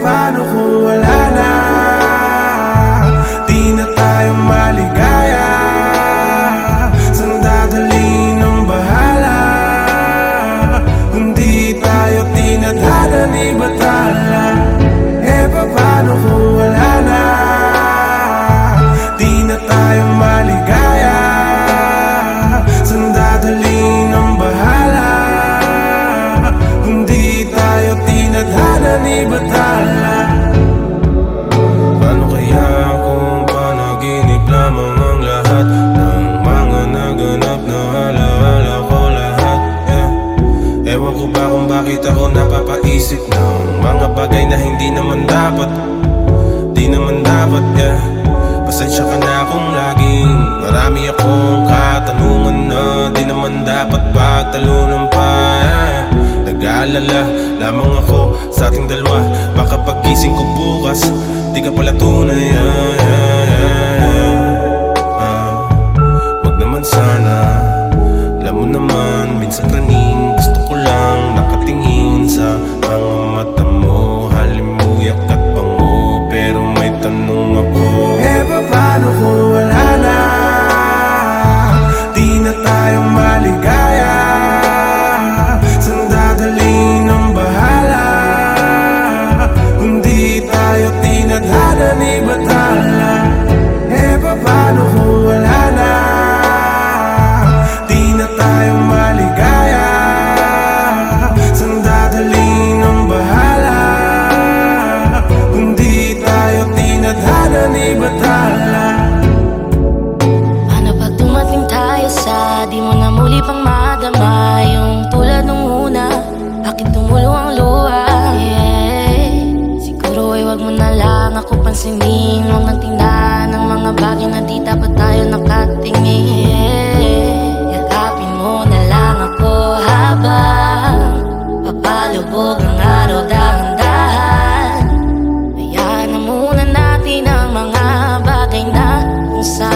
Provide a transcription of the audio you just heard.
paano kung bagay na hindi naman dapat Di naman dapat yeah. Pasensya ka na kung laging Marami akong katanungan na Di naman dapat pagtalunan pa yeah. Nag-aalala lamang ako sa ating dalawa Baka pagising ko bukas Di ka pala tunay yeah, yeah. Ah, Wag naman sana Alam mo naman Minsan kaning gusto ko lang Nakatingin sa mga Di mo na muli pang madama Yung tulad nung una. Akin tumulo ang luha? Yeah. Siguro ay wag mo na lang ako pansinin. Huwag nang tindahan ng mga bagay na di dapat tayo nakatingin. Yeah. Yakapin mo na lang ako habang Papalubog ang araw dahan-dahan. Hayaan na muna natin ang mga bagay na kung saan